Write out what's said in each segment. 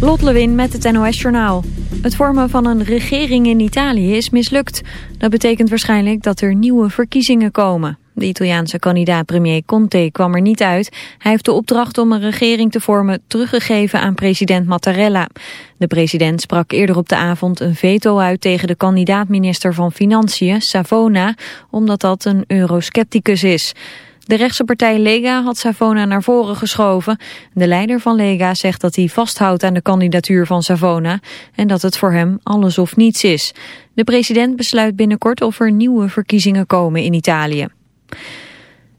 Lot Lewin met het NOS Journaal. Het vormen van een regering in Italië is mislukt. Dat betekent waarschijnlijk dat er nieuwe verkiezingen komen. De Italiaanse kandidaat premier Conte kwam er niet uit. Hij heeft de opdracht om een regering te vormen teruggegeven aan president Mattarella. De president sprak eerder op de avond een veto uit tegen de kandidaat-minister van Financiën, Savona, omdat dat een euroscepticus is. De rechtse partij Lega had Savona naar voren geschoven. De leider van Lega zegt dat hij vasthoudt aan de kandidatuur van Savona en dat het voor hem alles of niets is. De president besluit binnenkort of er nieuwe verkiezingen komen in Italië.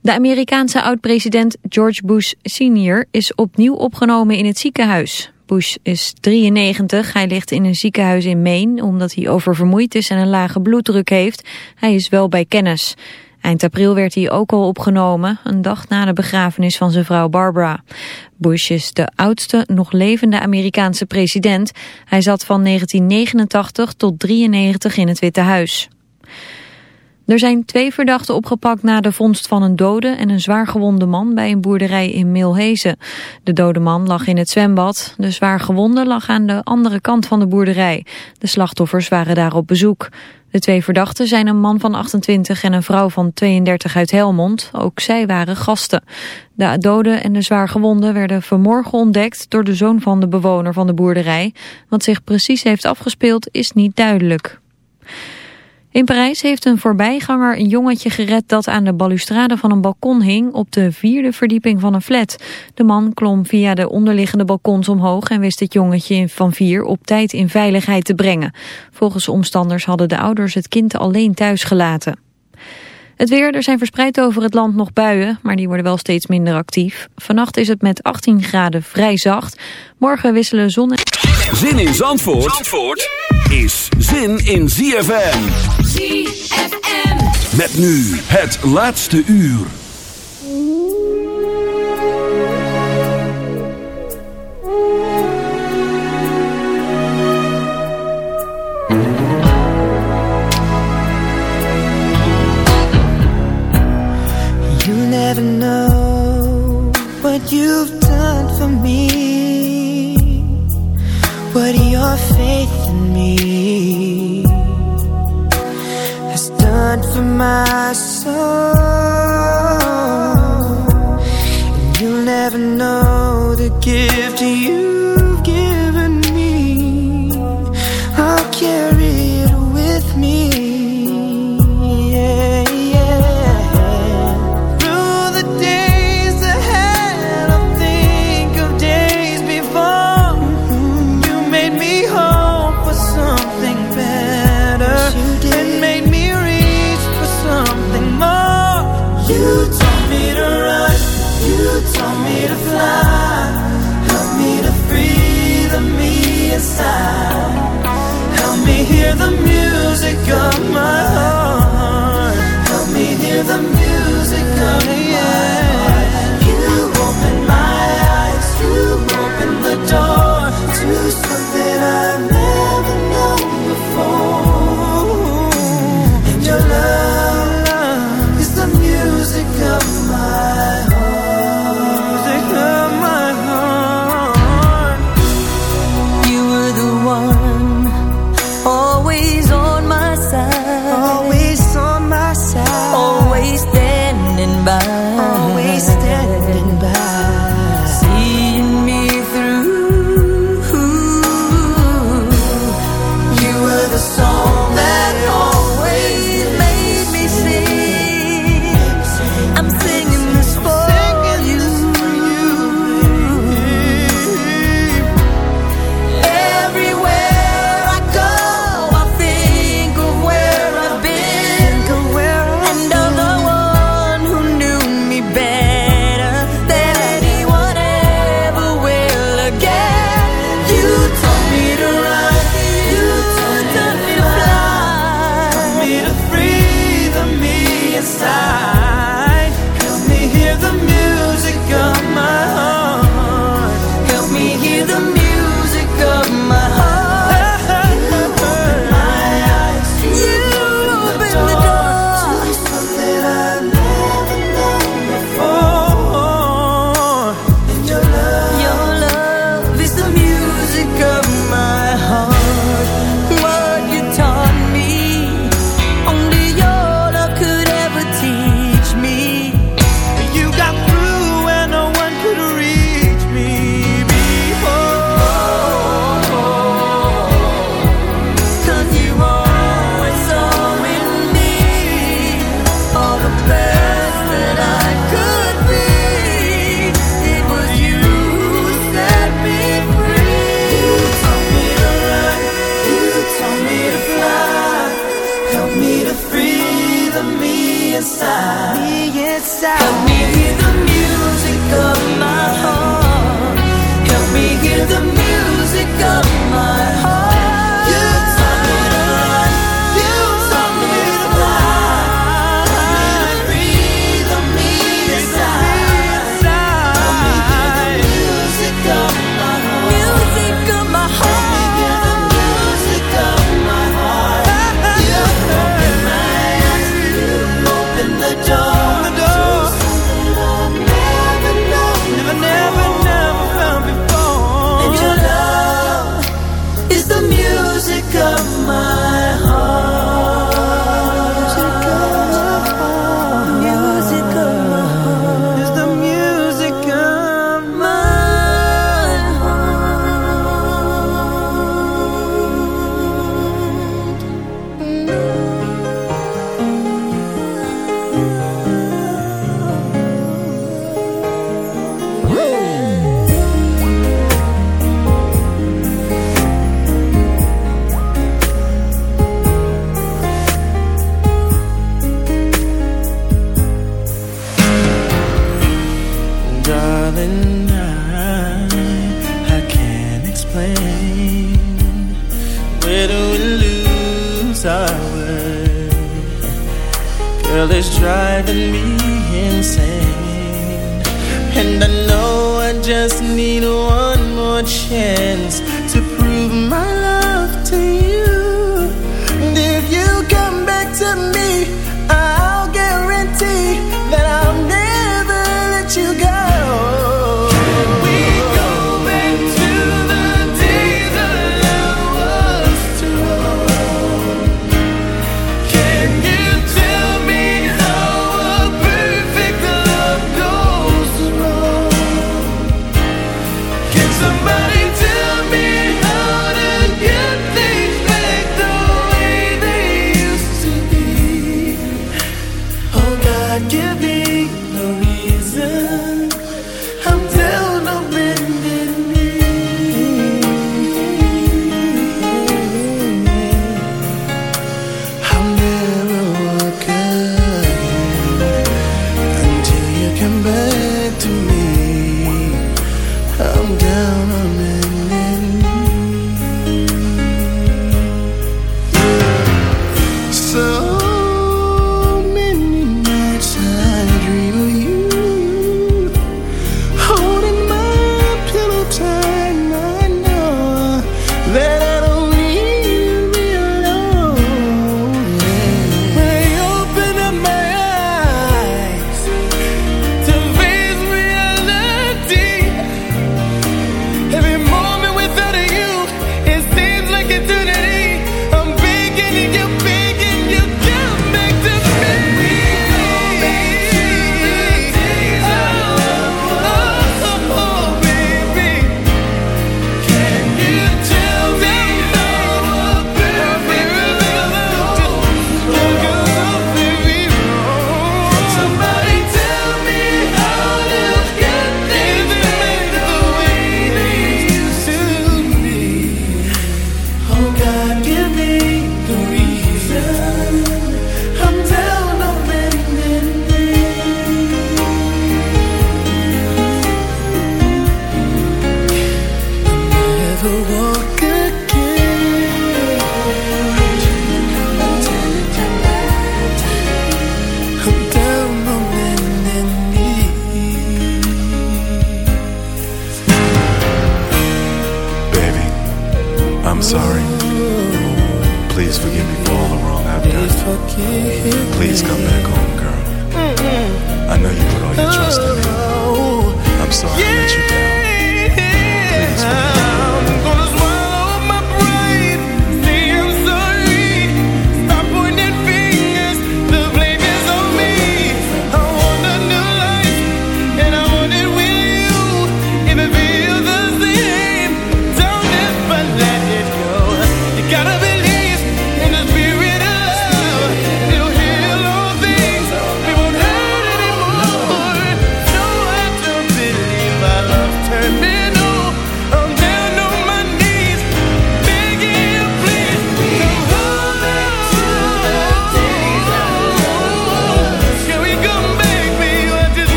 De Amerikaanse oud-president George Bush senior is opnieuw opgenomen in het ziekenhuis. Bush is 93, hij ligt in een ziekenhuis in Maine omdat hij oververmoeid is en een lage bloeddruk heeft. Hij is wel bij kennis. Eind april werd hij ook al opgenomen, een dag na de begrafenis van zijn vrouw Barbara. Bush is de oudste nog levende Amerikaanse president. Hij zat van 1989 tot 93 in het Witte Huis. Er zijn twee verdachten opgepakt na de vondst van een dode en een zwaargewonde man bij een boerderij in Milhezen. De dode man lag in het zwembad, de zwaargewonde lag aan de andere kant van de boerderij. De slachtoffers waren daar op bezoek. De twee verdachten zijn een man van 28 en een vrouw van 32 uit Helmond. Ook zij waren gasten. De dode en de zwaargewonden werden vanmorgen ontdekt door de zoon van de bewoner van de boerderij. Wat zich precies heeft afgespeeld is niet duidelijk. In Parijs heeft een voorbijganger een jongetje gered dat aan de balustrade van een balkon hing op de vierde verdieping van een flat. De man klom via de onderliggende balkons omhoog en wist het jongetje van vier op tijd in veiligheid te brengen. Volgens omstanders hadden de ouders het kind alleen thuis gelaten. Het weer, er zijn verspreid over het land nog buien, maar die worden wel steeds minder actief. Vannacht is het met 18 graden vrij zacht. Morgen wisselen zon en... Zin in Zandvoort, Zandvoort is zin in ZFM. ZFM. Met nu het laatste uur. You never know what you've done faith in me has done for my soul. And you'll never know the gift to you've Help me hear the music of my heart. Help me hear the music of my heart.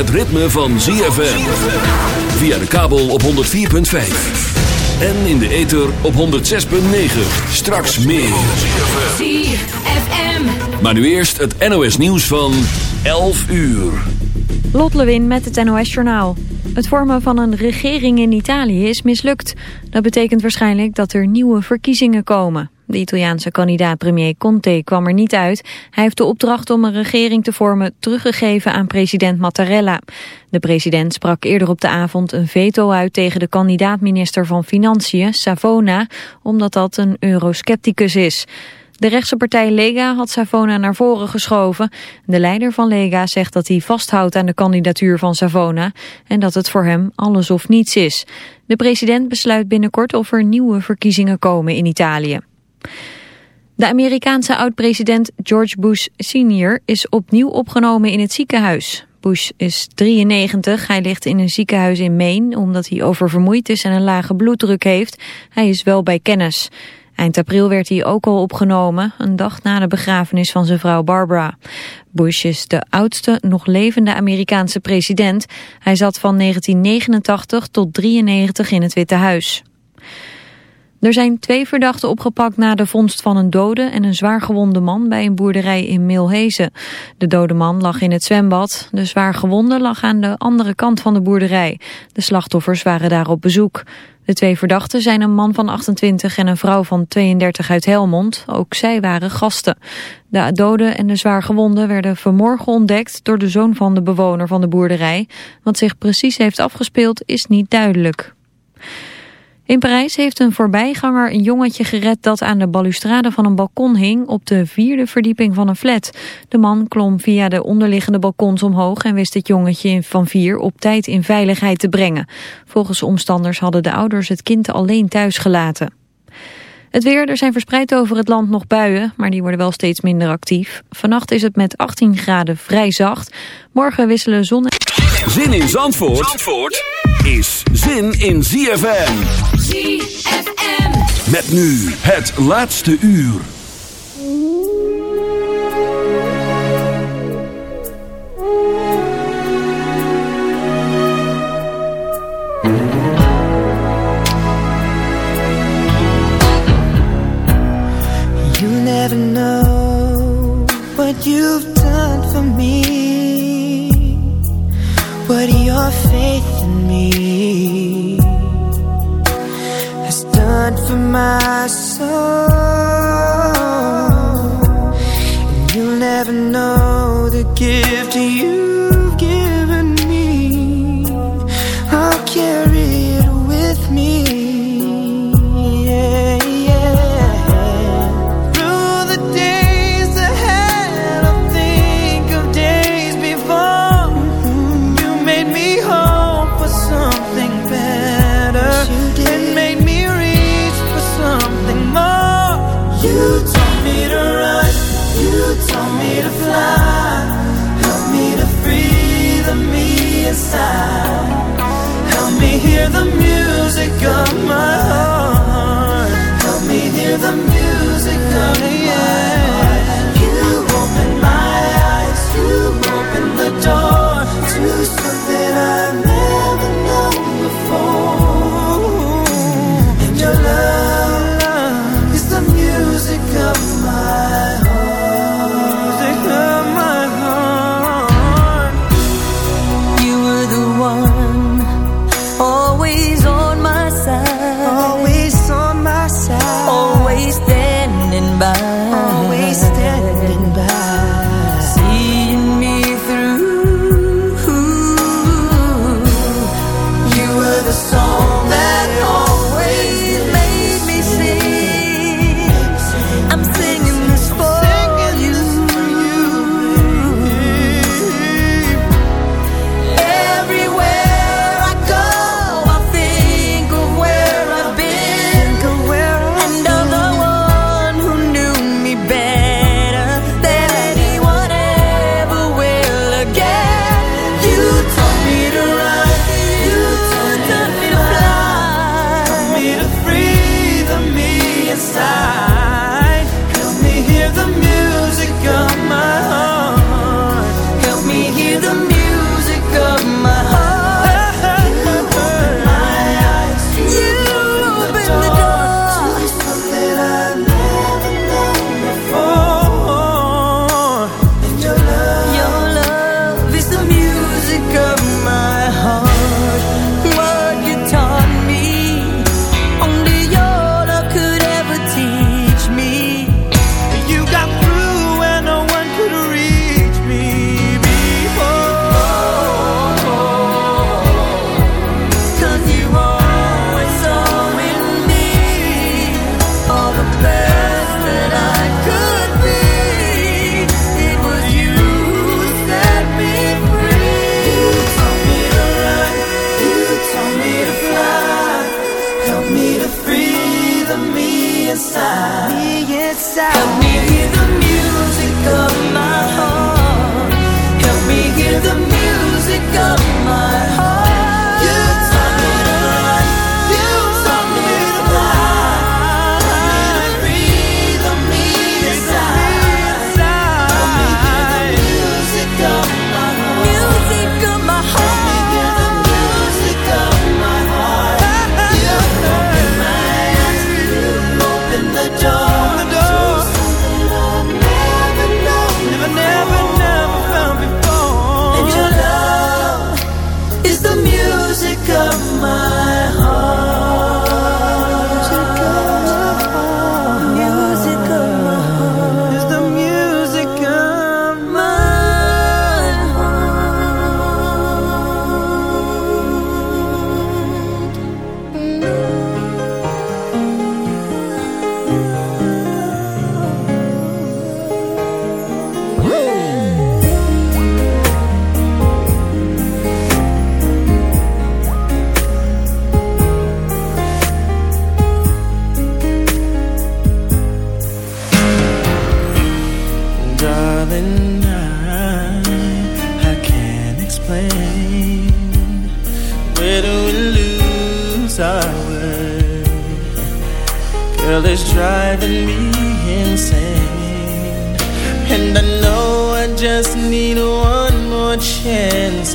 Het ritme van ZFM. Via de kabel op 104.5. En in de ether op 106.9. Straks meer. ZFM. Maar nu eerst het NOS nieuws van 11 uur. Lot Lewin met het NOS Journaal. Het vormen van een regering in Italië is mislukt. Dat betekent waarschijnlijk dat er nieuwe verkiezingen komen. De Italiaanse kandidaat premier Conte kwam er niet uit. Hij heeft de opdracht om een regering te vormen teruggegeven aan president Mattarella. De president sprak eerder op de avond een veto uit tegen de kandidaat-minister van Financiën, Savona, omdat dat een euroscepticus is. De rechtse partij Lega had Savona naar voren geschoven. De leider van Lega zegt dat hij vasthoudt aan de kandidatuur van Savona en dat het voor hem alles of niets is. De president besluit binnenkort of er nieuwe verkiezingen komen in Italië. De Amerikaanse oud-president George Bush senior is opnieuw opgenomen in het ziekenhuis. Bush is 93, hij ligt in een ziekenhuis in Maine omdat hij oververmoeid is en een lage bloeddruk heeft. Hij is wel bij kennis. Eind april werd hij ook al opgenomen, een dag na de begrafenis van zijn vrouw Barbara. Bush is de oudste nog levende Amerikaanse president. Hij zat van 1989 tot 93 in het Witte Huis. Er zijn twee verdachten opgepakt na de vondst van een dode en een zwaargewonde man bij een boerderij in Milhezen. De dode man lag in het zwembad, de zwaargewonde lag aan de andere kant van de boerderij. De slachtoffers waren daar op bezoek. De twee verdachten zijn een man van 28 en een vrouw van 32 uit Helmond. Ook zij waren gasten. De dode en de zwaargewonden werden vanmorgen ontdekt door de zoon van de bewoner van de boerderij. Wat zich precies heeft afgespeeld is niet duidelijk. In Parijs heeft een voorbijganger een jongetje gered dat aan de balustrade van een balkon hing op de vierde verdieping van een flat. De man klom via de onderliggende balkons omhoog en wist het jongetje van vier op tijd in veiligheid te brengen. Volgens omstanders hadden de ouders het kind alleen thuis gelaten. Het weer, er zijn verspreid over het land nog buien, maar die worden wel steeds minder actief. Vannacht is het met 18 graden vrij zacht. Morgen wisselen zon en... Zin in Zandvoort, Zandvoort is zin in ZFM. ZFM. Met nu het laatste uur. You never know what you've for my soul. And you'll never know the gift you've given You taught me to run, you taught me to fly. Help me to free the me inside. Help me hear the music of my heart. Help me hear the music of my heart. girl is driving me insane. And I know I just need one more chance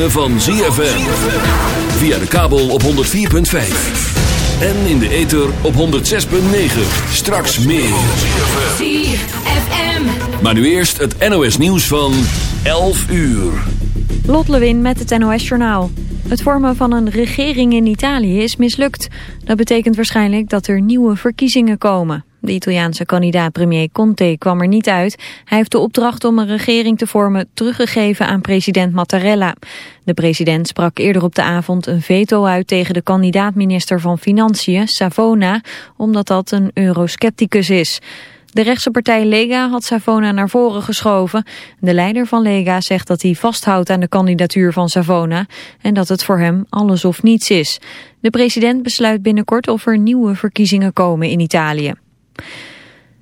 ritme van ZFM. Via de kabel op 104.5. En in de ether op 106.9. Straks meer. ZFM. Maar nu eerst het NOS nieuws van 11 uur. Lot Lewin met het NOS Journaal. Het vormen van een regering in Italië is mislukt. Dat betekent waarschijnlijk dat er nieuwe verkiezingen komen. De Italiaanse kandidaat premier Conte kwam er niet uit. Hij heeft de opdracht om een regering te vormen teruggegeven aan president Mattarella. De president sprak eerder op de avond een veto uit tegen de kandidaat-minister van Financiën, Savona, omdat dat een euroscepticus is. De rechtse partij Lega had Savona naar voren geschoven. De leider van Lega zegt dat hij vasthoudt aan de kandidatuur van Savona en dat het voor hem alles of niets is. De president besluit binnenkort of er nieuwe verkiezingen komen in Italië.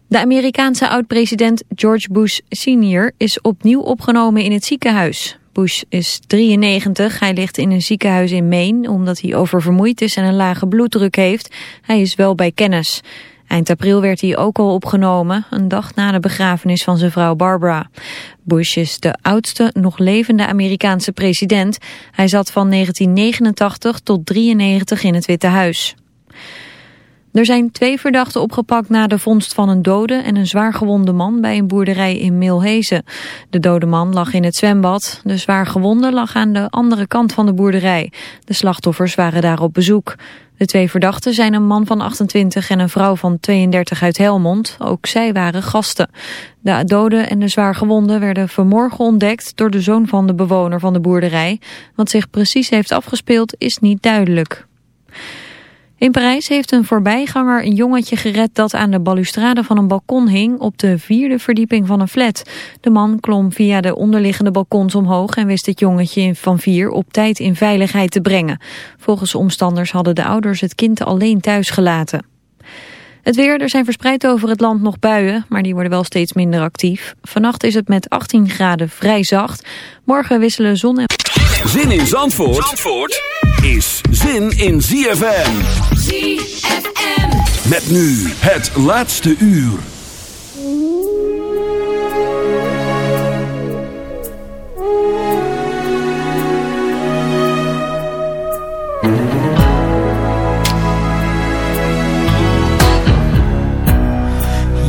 De Amerikaanse oud-president George Bush senior is opnieuw opgenomen in het ziekenhuis. Bush is 93, hij ligt in een ziekenhuis in Maine omdat hij oververmoeid is en een lage bloeddruk heeft. Hij is wel bij kennis. Eind april werd hij ook al opgenomen, een dag na de begrafenis van zijn vrouw Barbara. Bush is de oudste nog levende Amerikaanse president. Hij zat van 1989 tot 93 in het Witte Huis. Er zijn twee verdachten opgepakt na de vondst van een dode en een zwaargewonde man bij een boerderij in Milhezen. De dode man lag in het zwembad, de zwaargewonde lag aan de andere kant van de boerderij. De slachtoffers waren daar op bezoek. De twee verdachten zijn een man van 28 en een vrouw van 32 uit Helmond. Ook zij waren gasten. De dode en de zwaargewonden werden vanmorgen ontdekt door de zoon van de bewoner van de boerderij. Wat zich precies heeft afgespeeld is niet duidelijk. In Parijs heeft een voorbijganger een jongetje gered dat aan de balustrade van een balkon hing op de vierde verdieping van een flat. De man klom via de onderliggende balkons omhoog en wist het jongetje van vier op tijd in veiligheid te brengen. Volgens omstanders hadden de ouders het kind alleen thuis gelaten. Het weer, er zijn verspreid over het land nog buien, maar die worden wel steeds minder actief. Vannacht is het met 18 graden vrij zacht. Morgen wisselen zon en... Zin in Zandvoort, Zandvoort is zin in ZFM. ZFM. Met nu het laatste uur.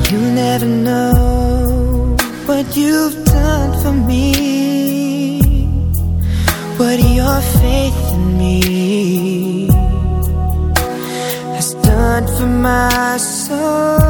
You never know what you've done for me, what your faith in me has done for my soul.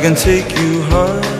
I can take you high.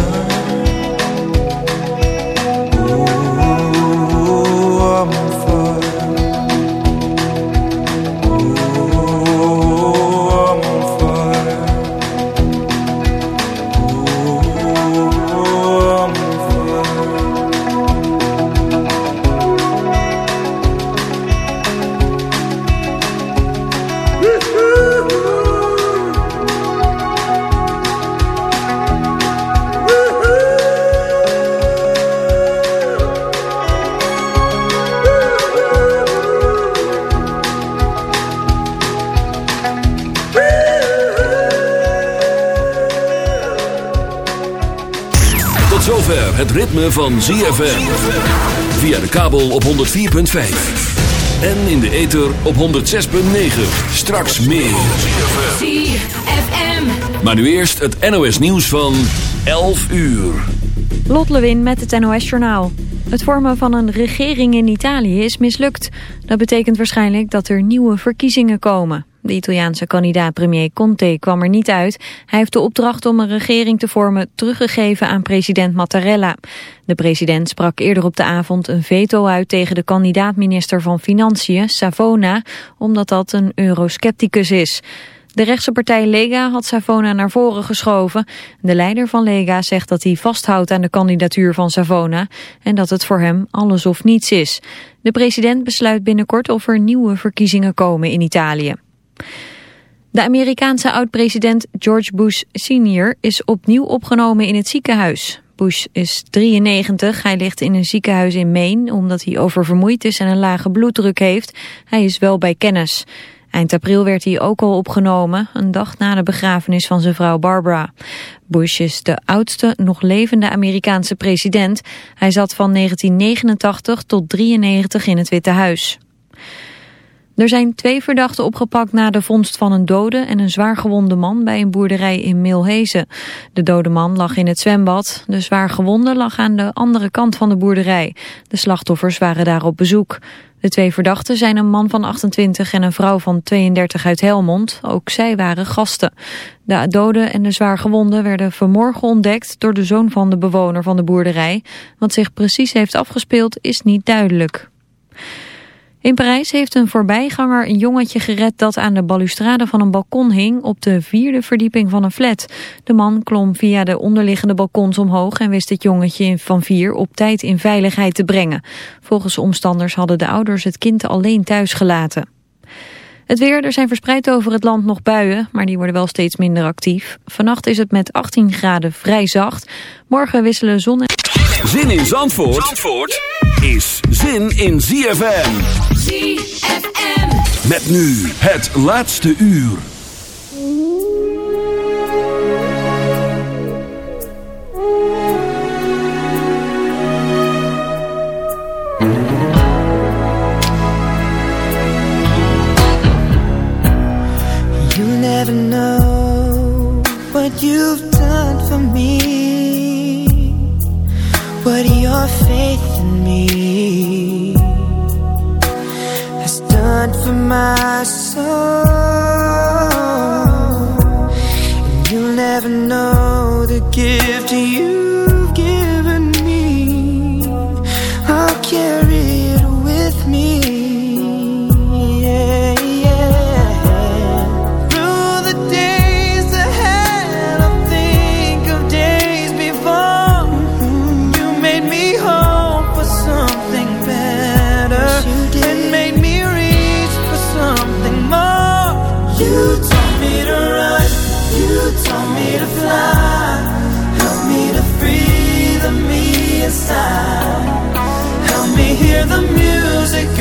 Ritme van ZFM. Via de kabel op 104.5. En in de ether op 106.9. Straks meer. ZFM. Maar nu eerst het NOS nieuws van 11 uur. Lot Lewin met het NOS Journaal. Het vormen van een regering in Italië is mislukt. Dat betekent waarschijnlijk dat er nieuwe verkiezingen komen. De Italiaanse kandidaat premier Conte kwam er niet uit. Hij heeft de opdracht om een regering te vormen teruggegeven aan president Mattarella. De president sprak eerder op de avond een veto uit tegen de kandidaat-minister van Financiën, Savona, omdat dat een euroscepticus is. De rechtse partij Lega had Savona naar voren geschoven. De leider van Lega zegt dat hij vasthoudt aan de kandidatuur van Savona en dat het voor hem alles of niets is. De president besluit binnenkort of er nieuwe verkiezingen komen in Italië. De Amerikaanse oud-president George Bush senior is opnieuw opgenomen in het ziekenhuis. Bush is 93, hij ligt in een ziekenhuis in Maine omdat hij oververmoeid is en een lage bloeddruk heeft. Hij is wel bij kennis. Eind april werd hij ook al opgenomen, een dag na de begrafenis van zijn vrouw Barbara. Bush is de oudste nog levende Amerikaanse president. Hij zat van 1989 tot 93 in het Witte Huis. Er zijn twee verdachten opgepakt na de vondst van een dode en een zwaargewonde man bij een boerderij in Milhezen. De dode man lag in het zwembad, de zwaargewonde lag aan de andere kant van de boerderij. De slachtoffers waren daar op bezoek. De twee verdachten zijn een man van 28 en een vrouw van 32 uit Helmond. Ook zij waren gasten. De dode en de zwaargewonden werden vanmorgen ontdekt door de zoon van de bewoner van de boerderij. Wat zich precies heeft afgespeeld is niet duidelijk. In Parijs heeft een voorbijganger een jongetje gered dat aan de balustrade van een balkon hing op de vierde verdieping van een flat. De man klom via de onderliggende balkons omhoog en wist het jongetje van vier op tijd in veiligheid te brengen. Volgens omstanders hadden de ouders het kind alleen thuis gelaten. Het weer, er zijn verspreid over het land nog buien, maar die worden wel steeds minder actief. Vannacht is het met 18 graden vrij zacht. Morgen wisselen zon en... Zin in Zandvoort, Zandvoort is zin in ZFM. ZFM. Met nu het laatste uur. You never know what you've done for me. What your faith in me has done for my soul. And you'll never know the gift you've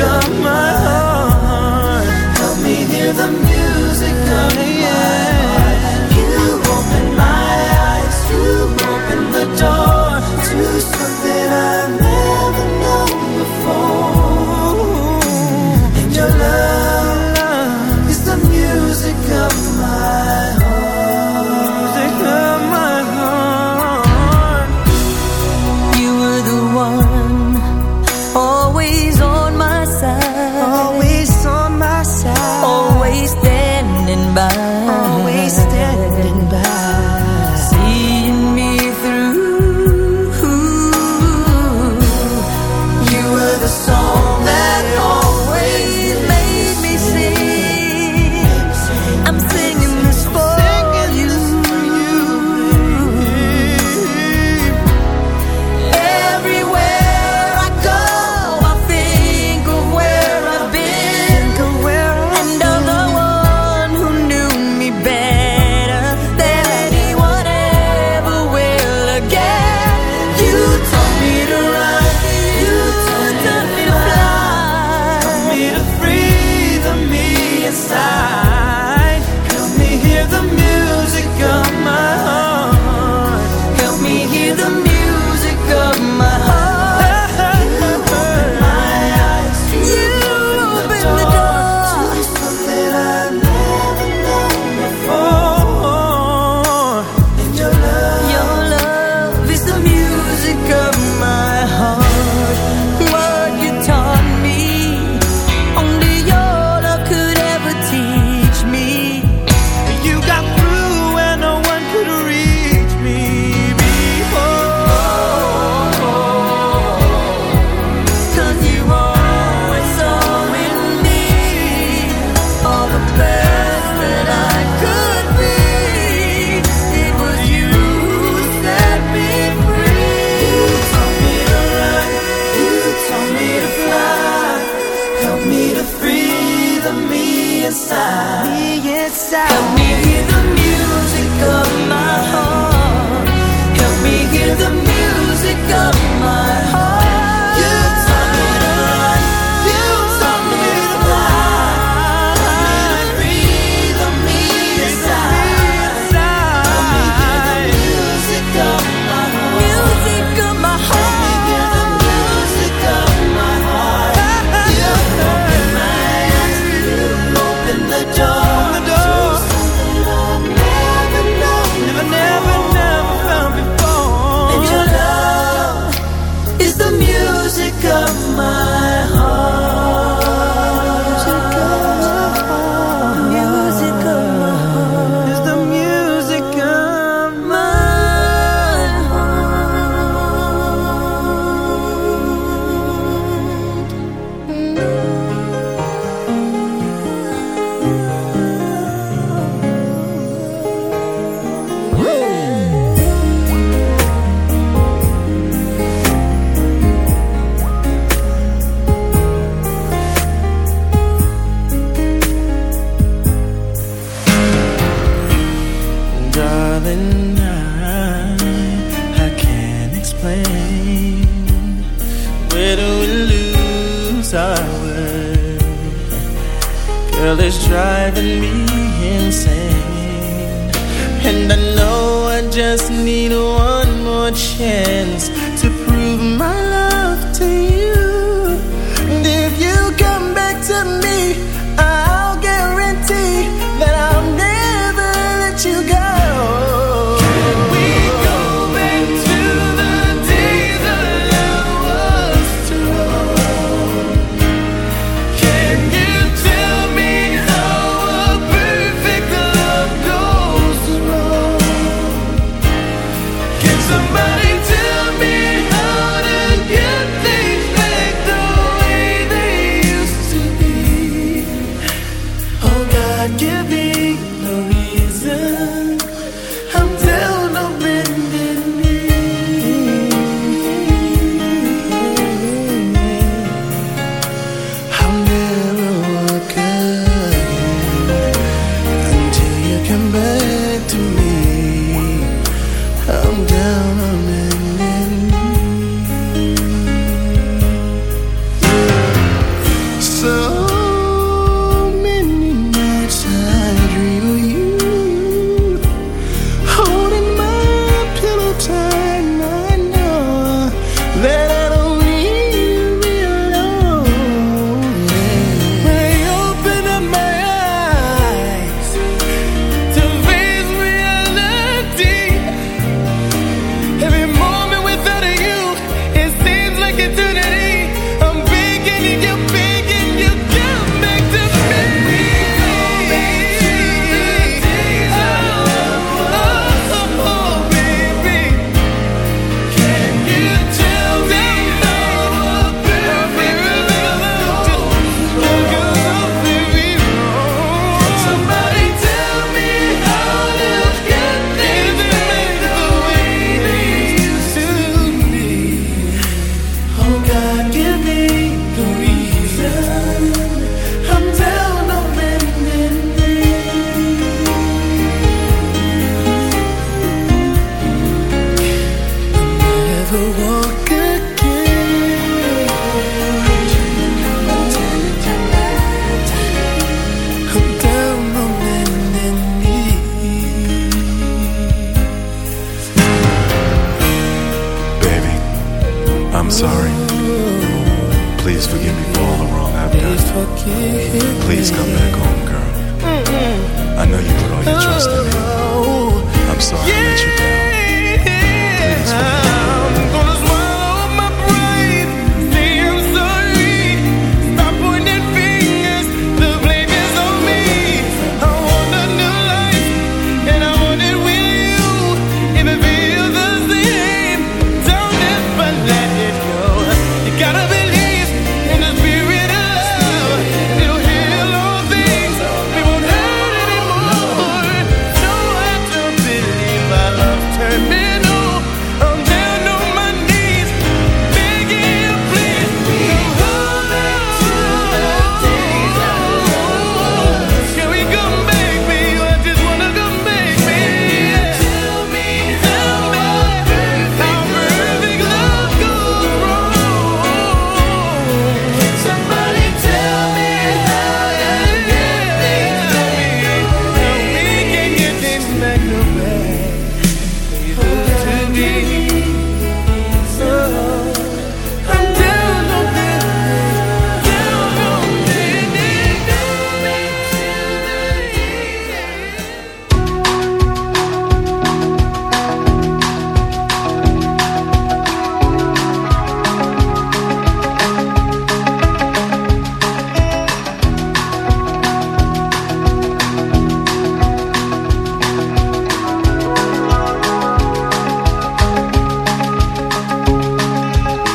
come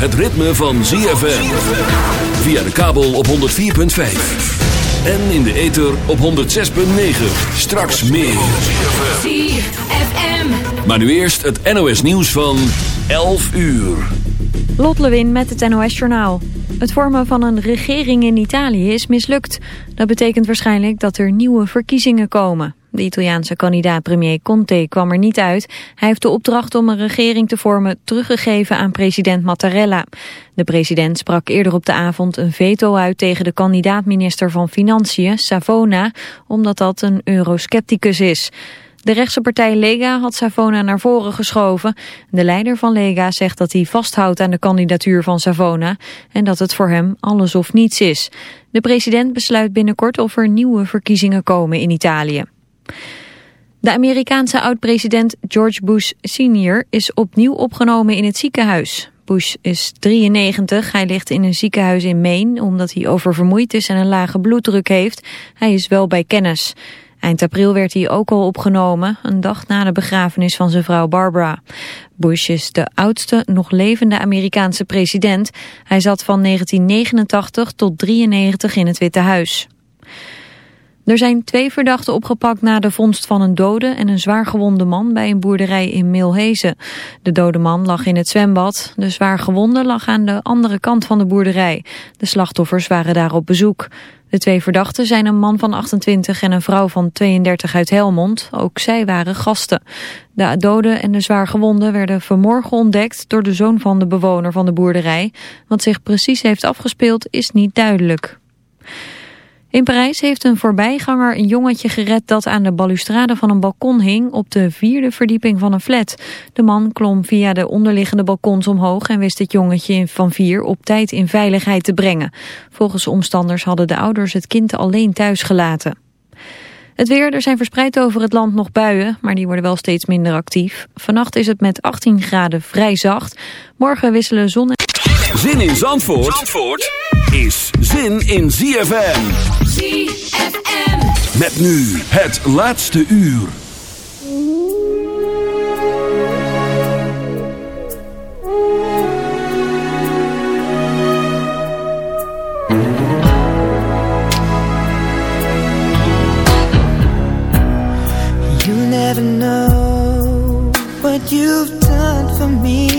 Het ritme van ZFM. Via de kabel op 104.5. En in de ether op 106.9. Straks meer. ZFM. Maar nu eerst het NOS nieuws van 11 uur. Lot Lewin met het NOS Journaal. Het vormen van een regering in Italië is mislukt. Dat betekent waarschijnlijk dat er nieuwe verkiezingen komen. De Italiaanse kandidaat premier Conte kwam er niet uit. Hij heeft de opdracht om een regering te vormen teruggegeven aan president Mattarella. De president sprak eerder op de avond een veto uit tegen de kandidaat-minister van Financiën, Savona, omdat dat een euroscepticus is. De rechtse partij Lega had Savona naar voren geschoven. De leider van Lega zegt dat hij vasthoudt aan de kandidatuur van Savona en dat het voor hem alles of niets is. De president besluit binnenkort of er nieuwe verkiezingen komen in Italië. De Amerikaanse oud-president George Bush senior is opnieuw opgenomen in het ziekenhuis. Bush is 93, hij ligt in een ziekenhuis in Maine omdat hij oververmoeid is en een lage bloeddruk heeft. Hij is wel bij kennis. Eind april werd hij ook al opgenomen, een dag na de begrafenis van zijn vrouw Barbara. Bush is de oudste nog levende Amerikaanse president. Hij zat van 1989 tot 93 in het Witte Huis. Er zijn twee verdachten opgepakt na de vondst van een dode en een zwaargewonde man bij een boerderij in Milhezen. De dode man lag in het zwembad, de zwaargewonde lag aan de andere kant van de boerderij. De slachtoffers waren daar op bezoek. De twee verdachten zijn een man van 28 en een vrouw van 32 uit Helmond. Ook zij waren gasten. De dode en de zwaargewonden werden vanmorgen ontdekt door de zoon van de bewoner van de boerderij. Wat zich precies heeft afgespeeld is niet duidelijk. In Parijs heeft een voorbijganger een jongetje gered dat aan de balustrade van een balkon hing op de vierde verdieping van een flat. De man klom via de onderliggende balkons omhoog en wist het jongetje van vier op tijd in veiligheid te brengen. Volgens omstanders hadden de ouders het kind alleen thuis gelaten. Het weer, er zijn verspreid over het land nog buien, maar die worden wel steeds minder actief. Vannacht is het met 18 graden vrij zacht. Morgen wisselen zon en... Zin in Zandvoort, Zandvoort is zin in ZFM. ZFM. Met nu het laatste uur. You never know what you've done for me.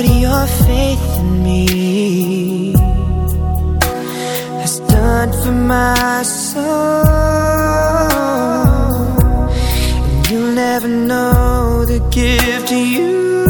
What your faith in me has done for my soul. And you'll never know the gift you've